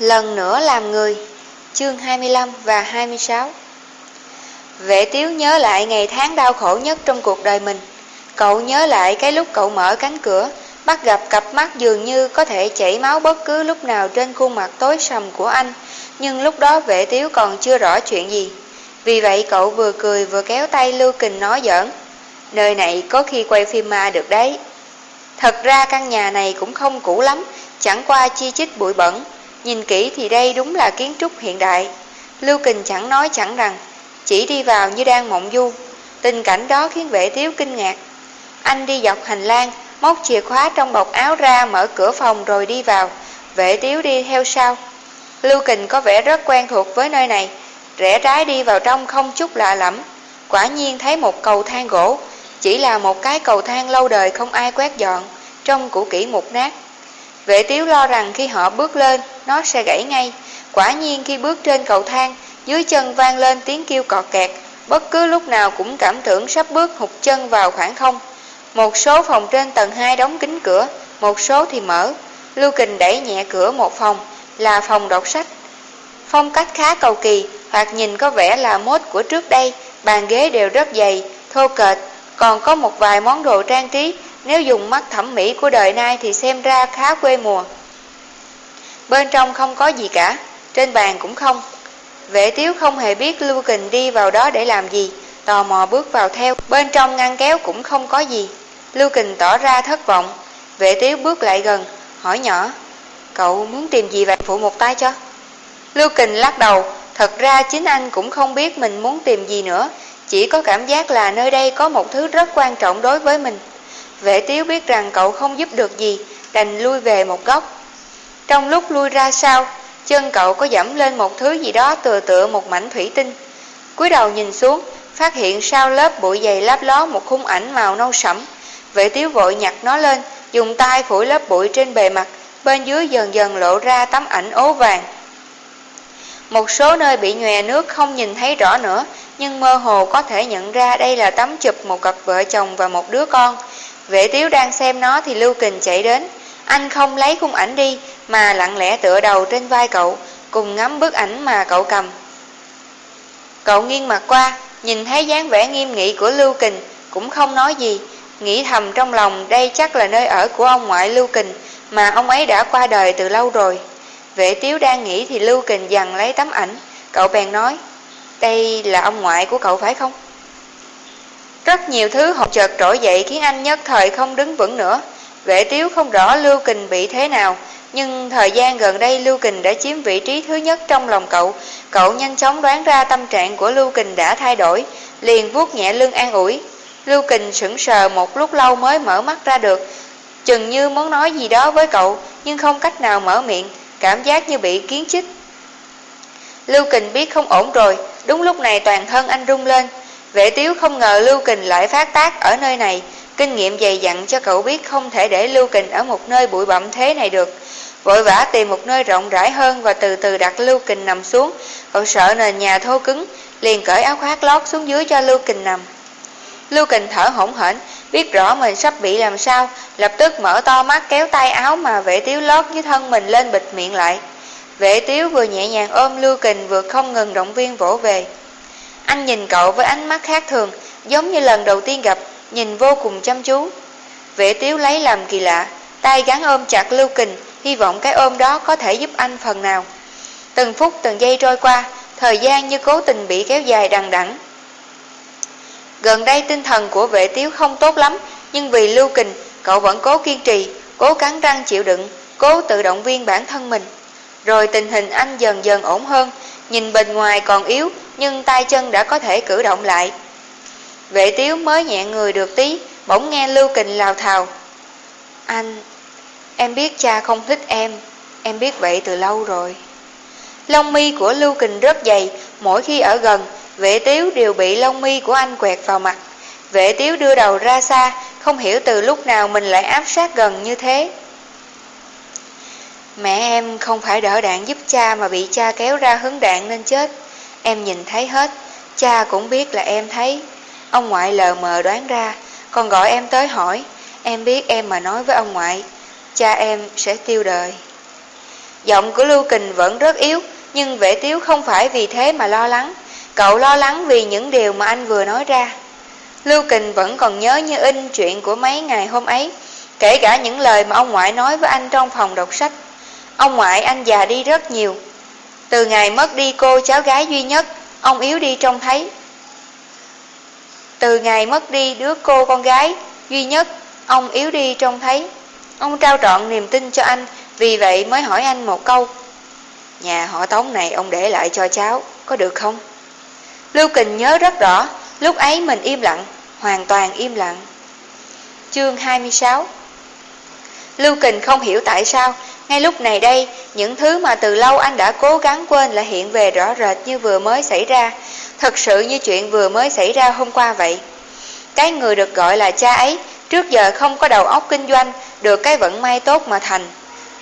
Lần nữa làm người. Chương 25 và 26 Vệ tiếu nhớ lại ngày tháng đau khổ nhất trong cuộc đời mình. Cậu nhớ lại cái lúc cậu mở cánh cửa, Bắt gặp cặp mắt dường như có thể chảy máu bất cứ lúc nào trên khuôn mặt tối sầm của anh, Nhưng lúc đó vệ tiếu còn chưa rõ chuyện gì. Vì vậy cậu vừa cười vừa kéo tay Lưu Kình nói giỡn, Nơi này có khi quay phim ma được đấy. Thật ra căn nhà này cũng không cũ lắm, Chẳng qua chi chít bụi bẩn. Nhìn kỹ thì đây đúng là kiến trúc hiện đại. Lưu Kình chẳng nói chẳng rằng, Chỉ đi vào như đang mộng du. Tình cảnh đó khiến vệ thiếu kinh ngạc. Anh đi dọc hành lang, Móc chìa khóa trong bọc áo ra Mở cửa phòng rồi đi vào. Vệ tiếu đi theo sau. Lưu Kình có vẻ rất quen thuộc với nơi này. Rẽ trái đi vào trong không chút lạ lẫm. Quả nhiên thấy một cầu thang gỗ, Chỉ là một cái cầu thang lâu đời không ai quét dọn Trông cũ kỹ mục nát. Vệ tiếu lo rằng khi họ bước lên Nó sẽ gãy ngay. Quả nhiên khi bước trên cầu thang Dưới chân vang lên tiếng kêu cọt kẹt. Bất cứ lúc nào cũng cảm tưởng sắp bước hụt chân vào khoảng không. Một số phòng trên tầng 2 đóng kính cửa Một số thì mở. Lưu Kình đẩy nhẹ cửa một phòng Là phòng đọc sách. Phong cách khá cầu kỳ Hoặc nhìn có vẻ là mốt của trước đây Bàn ghế đều rất dày, thô kệch còn có một vài món đồ trang trí nếu dùng mắt thẩm mỹ của đời nay thì xem ra khá quê mùa. Bên trong không có gì cả, trên bàn cũng không. Vệ tiếu không hề biết Lưu Kình đi vào đó để làm gì, tò mò bước vào theo. Bên trong ngăn kéo cũng không có gì. Lưu Kình tỏ ra thất vọng. Vệ tiếu bước lại gần, hỏi nhỏ, cậu muốn tìm gì vậy phụ một tay cho? Lưu Kình lắc đầu, thật ra chính anh cũng không biết mình muốn tìm gì nữa, chỉ có cảm giác là nơi đây có một thứ rất quan trọng đối với mình. Vệ tiếu biết rằng cậu không giúp được gì, đành lui về một góc. Trong lúc lui ra sau, chân cậu có dẫm lên một thứ gì đó tựa tựa một mảnh thủy tinh. cúi đầu nhìn xuống, phát hiện sau lớp bụi dày láp ló một khung ảnh màu nâu sẫm. Vệ tiếu vội nhặt nó lên, dùng tay phủi lớp bụi trên bề mặt, bên dưới dần dần lộ ra tấm ảnh ố vàng. Một số nơi bị nhòe nước không nhìn thấy rõ nữa, nhưng mơ hồ có thể nhận ra đây là tấm chụp một cặp vợ chồng và một đứa con. Vệ tiếu đang xem nó thì Lưu Kình chạy đến. Anh không lấy khung ảnh đi, mà lặng lẽ tựa đầu trên vai cậu, cùng ngắm bức ảnh mà cậu cầm. Cậu nghiêng mặt qua, nhìn thấy dáng vẻ nghiêm nghị của Lưu Kình, cũng không nói gì, nghĩ thầm trong lòng đây chắc là nơi ở của ông ngoại Lưu Kình, mà ông ấy đã qua đời từ lâu rồi. Vệ tiếu đang nghĩ thì Lưu Kình dằn lấy tấm ảnh, cậu bèn nói, đây là ông ngoại của cậu phải không? Rất nhiều thứ học chợt trỗi dậy khiến anh nhất thời không đứng vững nữa. Vệ tiếu không rõ Lưu Kình bị thế nào, nhưng thời gian gần đây Lưu Kình đã chiếm vị trí thứ nhất trong lòng cậu. Cậu nhanh chóng đoán ra tâm trạng của Lưu Kình đã thay đổi, liền vuốt nhẹ lưng an ủi. Lưu Kình sững sờ một lúc lâu mới mở mắt ra được, chừng như muốn nói gì đó với cậu, nhưng không cách nào mở miệng, cảm giác như bị kiến chích. Lưu Kình biết không ổn rồi, đúng lúc này toàn thân anh rung lên, Vệ tiếu không ngờ Lưu Kình lại phát tác ở nơi này, kinh nghiệm dày dặn cho cậu biết không thể để Lưu Kình ở một nơi bụi bặm thế này được. Vội vã tìm một nơi rộng rãi hơn và từ từ đặt Lưu Kình nằm xuống, cậu sợ nền nhà thô cứng, liền cởi áo khoác lót xuống dưới cho Lưu Kình nằm. Lưu Kình thở hổn hển, biết rõ mình sắp bị làm sao, lập tức mở to mắt kéo tay áo mà vệ tiếu lót với thân mình lên bịt miệng lại. Vệ tiếu vừa nhẹ nhàng ôm Lưu Kình vừa không ngừng động viên vỗ về. Anh nhìn cậu với ánh mắt khác thường, giống như lần đầu tiên gặp, nhìn vô cùng chăm chú. Vệ tiếu lấy làm kỳ lạ, tay gắn ôm chặt Lưu Kình, hy vọng cái ôm đó có thể giúp anh phần nào. Từng phút từng giây trôi qua, thời gian như cố tình bị kéo dài đằng đẵng. Gần đây tinh thần của vệ tiếu không tốt lắm, nhưng vì Lưu Kình, cậu vẫn cố kiên trì, cố cắn răng chịu đựng, cố tự động viên bản thân mình. Rồi tình hình anh dần dần ổn hơn, nhìn bên ngoài còn yếu, nhưng tay chân đã có thể cử động lại. Vệ tiếu mới nhẹ người được tí, bỗng nghe Lưu Kình lào thào. Anh, em biết cha không thích em, em biết vậy từ lâu rồi. Lông mi của Lưu Kình rất dày, mỗi khi ở gần, vệ tiếu đều bị lông mi của anh quẹt vào mặt. Vệ tiếu đưa đầu ra xa, không hiểu từ lúc nào mình lại áp sát gần như thế. Mẹ em không phải đỡ đạn giúp cha mà bị cha kéo ra hứng đạn nên chết. Em nhìn thấy hết, cha cũng biết là em thấy. Ông ngoại lờ mờ đoán ra, còn gọi em tới hỏi. Em biết em mà nói với ông ngoại, cha em sẽ tiêu đời. Giọng của Lưu Kình vẫn rất yếu, nhưng vệ tiếu không phải vì thế mà lo lắng. Cậu lo lắng vì những điều mà anh vừa nói ra. Lưu Kình vẫn còn nhớ như in chuyện của mấy ngày hôm ấy, kể cả những lời mà ông ngoại nói với anh trong phòng đọc sách. Ông ngoại anh già đi rất nhiều. Từ ngày mất đi cô cháu gái duy nhất, ông yếu đi trông thấy. Từ ngày mất đi đứa cô con gái duy nhất, ông yếu đi trông thấy. Ông trao trọn niềm tin cho anh, vì vậy mới hỏi anh một câu. Nhà họ Tống này ông để lại cho cháu, có được không? Lưu Kình nhớ rất rõ, lúc ấy mình im lặng, hoàn toàn im lặng. Chương 26 Lưu Kình không hiểu tại sao, ngay lúc này đây, những thứ mà từ lâu anh đã cố gắng quên lại hiện về rõ rệt như vừa mới xảy ra, thật sự như chuyện vừa mới xảy ra hôm qua vậy. Cái người được gọi là cha ấy, trước giờ không có đầu óc kinh doanh, được cái vận may tốt mà thành.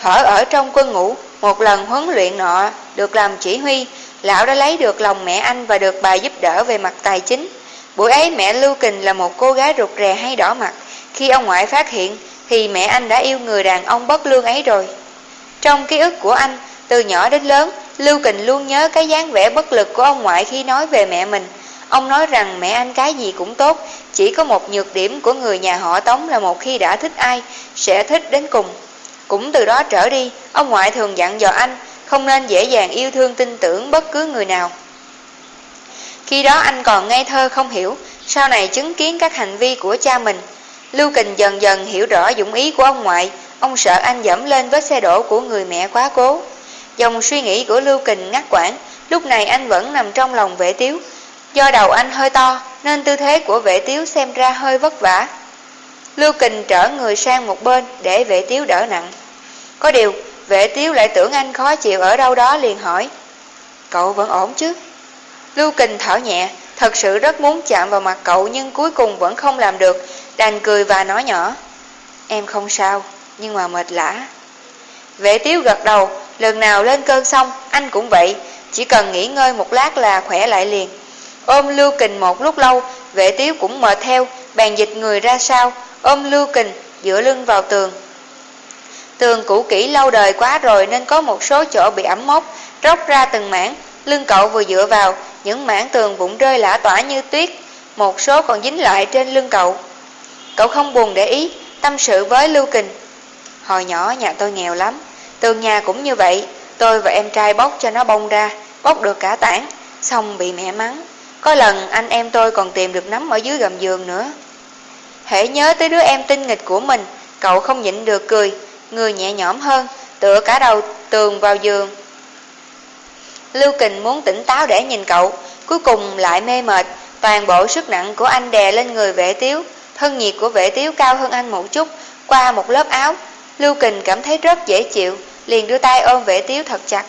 Thở ở trong quân ngũ, một lần huấn luyện nọ, được làm chỉ huy, lão đã lấy được lòng mẹ anh và được bà giúp đỡ về mặt tài chính. Buổi ấy mẹ Lưu Kình là một cô gái rụt rè hay đỏ mặt. Khi ông ngoại phát hiện thì mẹ anh đã yêu người đàn ông bất lương ấy rồi. Trong ký ức của anh, từ nhỏ đến lớn, Lưu Kình luôn nhớ cái dáng vẻ bất lực của ông ngoại khi nói về mẹ mình. Ông nói rằng mẹ anh cái gì cũng tốt, chỉ có một nhược điểm của người nhà họ Tống là một khi đã thích ai, sẽ thích đến cùng. Cũng từ đó trở đi, ông ngoại thường dặn dò anh không nên dễ dàng yêu thương tin tưởng bất cứ người nào. Khi đó anh còn ngây thơ không hiểu, sau này chứng kiến các hành vi của cha mình. Lưu Kình dần dần hiểu rõ dụng ý của ông ngoại, ông sợ anh dẫm lên vết xe đổ của người mẹ quá cố. Dòng suy nghĩ của Lưu Kình ngắt quãng, lúc này anh vẫn nằm trong lòng vệ tiếu. Do đầu anh hơi to, nên tư thế của vệ tiếu xem ra hơi vất vả. Lưu Kình trở người sang một bên để vệ tiếu đỡ nặng. Có điều, vệ tiếu lại tưởng anh khó chịu ở đâu đó liền hỏi. Cậu vẫn ổn chứ? Lưu Kình thở nhẹ, thật sự rất muốn chạm vào mặt cậu nhưng cuối cùng vẫn không làm được, đành cười và nói nhỏ. Em không sao, nhưng mà mệt lã. Vệ tiếu gật đầu, lần nào lên cơn xong, anh cũng vậy, chỉ cần nghỉ ngơi một lát là khỏe lại liền. Ôm Lưu Kình một lúc lâu, vệ tiếu cũng mệt theo, bàn dịch người ra sau, ôm Lưu Kình, dựa lưng vào tường. Tường cũ kỹ lâu đời quá rồi nên có một số chỗ bị ẩm mốc, róc ra từng mảng, lưng cậu vừa dựa vào, những mảng tường vụn rơi lả tỏa như tuyết, một số còn dính lại trên lưng cậu. Cậu không buồn để ý, tâm sự với Lưu Kình. Hồi nhỏ nhà tôi nghèo lắm, tường nhà cũng như vậy, tôi và em trai bóc cho nó bông ra, bóc được cả tảng, xong bị mẹ mắng. Có lần anh em tôi còn tìm được nấm ở dưới gầm giường nữa. Hễ nhớ tới đứa em tinh nghịch của mình, cậu không nhịn được cười, người nhẹ nhõm hơn, tựa cả đầu tường vào giường. Lưu Kình muốn tỉnh táo để nhìn cậu, cuối cùng lại mê mệt, toàn bộ sức nặng của anh đè lên người vệ tiếu, thân nhiệt của vệ tiếu cao hơn anh một chút, qua một lớp áo. Lưu Kình cảm thấy rất dễ chịu, liền đưa tay ôm vệ tiếu thật chặt.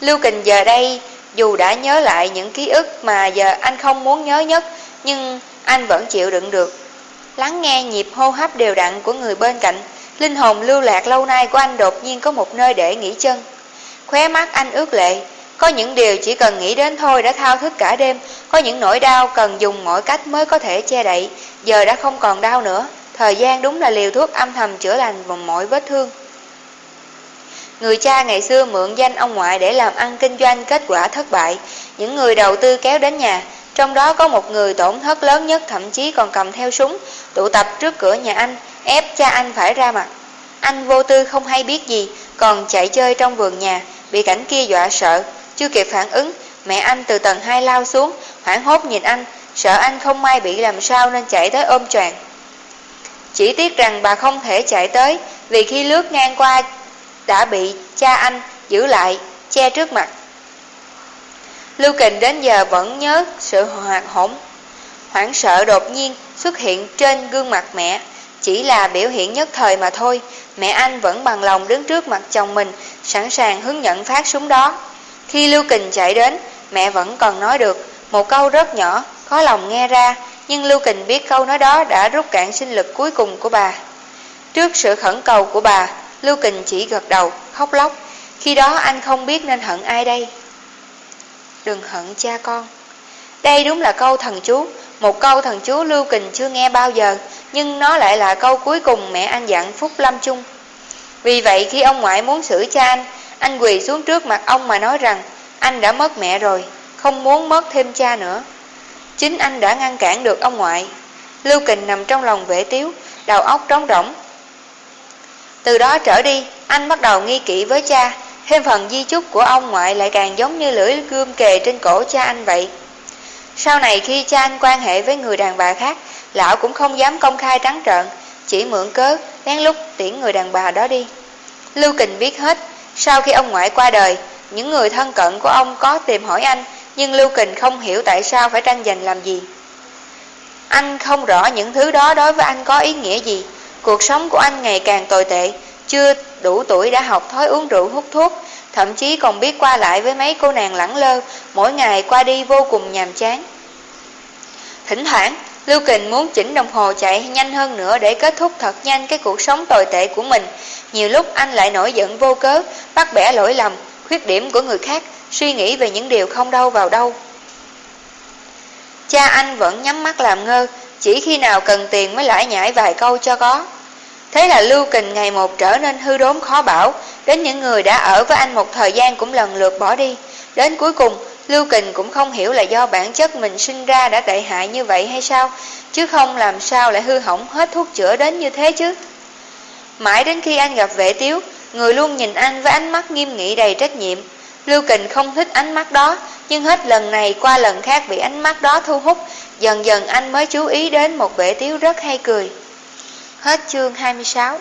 Lưu Kình giờ đây, dù đã nhớ lại những ký ức mà giờ anh không muốn nhớ nhất, nhưng anh vẫn chịu đựng được. Lắng nghe nhịp hô hấp đều đặn của người bên cạnh, linh hồn lưu lạc lâu nay của anh đột nhiên có một nơi để nghỉ chân. Khóe mắt anh ướt lệ, có những điều chỉ cần nghĩ đến thôi đã thao thức cả đêm, có những nỗi đau cần dùng mọi cách mới có thể che đậy, giờ đã không còn đau nữa. Thời gian đúng là liều thuốc âm thầm chữa lành vòng mọi vết thương. Người cha ngày xưa mượn danh ông ngoại để làm ăn kinh doanh kết quả thất bại, những người đầu tư kéo đến nhà, trong đó có một người tổn thất lớn nhất thậm chí còn cầm theo súng, tụ tập trước cửa nhà anh, ép cha anh phải ra mặt. Anh vô tư không hay biết gì, còn chạy chơi trong vườn nhà, bị cảnh kia dọa sợ, chưa kịp phản ứng, mẹ anh từ tầng 2 lao xuống, hoảng hốt nhìn anh, sợ anh không may bị làm sao nên chạy tới ôm choàng. Chỉ tiếc rằng bà không thể chạy tới, vì khi lướt ngang qua đã bị cha anh giữ lại, che trước mặt. Lưu Kình đến giờ vẫn nhớ sự hoạt hỗn, hoảng sợ đột nhiên xuất hiện trên gương mặt mẹ, chỉ là biểu hiện nhất thời mà thôi, mẹ anh vẫn bằng lòng đứng trước mặt chồng mình, sẵn sàng hướng nhận phát súng đó. Khi Lưu Kình chạy đến, mẹ vẫn còn nói được một câu rất nhỏ, có lòng nghe ra, nhưng Lưu Kình biết câu nói đó đã rút cạn sinh lực cuối cùng của bà. Trước sự khẩn cầu của bà, Lưu Kình chỉ gật đầu, khóc lóc. Khi đó anh không biết nên hận ai đây. Đừng hận cha con. Đây đúng là câu thần chú, một câu thần chú Lưu Kình chưa nghe bao giờ, nhưng nó lại là câu cuối cùng mẹ anh dặn Phúc Lâm Chung. Vì vậy khi ông ngoại muốn xử cha anh, anh quỳ xuống trước mặt ông mà nói rằng anh đã mất mẹ rồi, không muốn mất thêm cha nữa. Chính anh đã ngăn cản được ông ngoại. Lưu Kình nằm trong lòng vệ tiếu, đầu óc trống rỗng. Từ đó trở đi, anh bắt đầu nghi kỵ với cha, thêm phần di chúc của ông ngoại lại càng giống như lưỡi gươm kề trên cổ cha anh vậy. Sau này khi cha anh quan hệ với người đàn bà khác, lão cũng không dám công khai trắng trợn, chỉ mượn cớ, lén lúc tiễn người đàn bà đó đi. Lưu Kình biết hết, sau khi ông ngoại qua đời, những người thân cận của ông có tìm hỏi anh, nhưng Lưu Kình không hiểu tại sao phải tranh giành làm gì. Anh không rõ những thứ đó đối với anh có ý nghĩa gì. Cuộc sống của anh ngày càng tồi tệ, chưa đủ tuổi đã học thói uống rượu hút thuốc, thậm chí còn biết qua lại với mấy cô nàng lẳng lơ, mỗi ngày qua đi vô cùng nhàm chán. Thỉnh thoảng, Lưu Kình muốn chỉnh đồng hồ chạy nhanh hơn nữa để kết thúc thật nhanh cái cuộc sống tồi tệ của mình. Nhiều lúc anh lại nổi giận vô cớ, bắt bẻ lỗi lầm, khuyết điểm của người khác, suy nghĩ về những điều không đâu vào đâu. Cha anh vẫn nhắm mắt làm ngơ, chỉ khi nào cần tiền mới lại nhảy vài câu cho có. Thế là Lưu Kình ngày một trở nên hư đốn khó bảo, đến những người đã ở với anh một thời gian cũng lần lượt bỏ đi. Đến cuối cùng, Lưu Kình cũng không hiểu là do bản chất mình sinh ra đã tệ hại như vậy hay sao, chứ không làm sao lại hư hỏng hết thuốc chữa đến như thế chứ. Mãi đến khi anh gặp vệ tiếu, người luôn nhìn anh với ánh mắt nghiêm nghị đầy trách nhiệm. Lưu Kình không thích ánh mắt đó, nhưng hết lần này qua lần khác bị ánh mắt đó thu hút, dần dần anh mới chú ý đến một vệ tiếu rất hay cười. Hết chương 26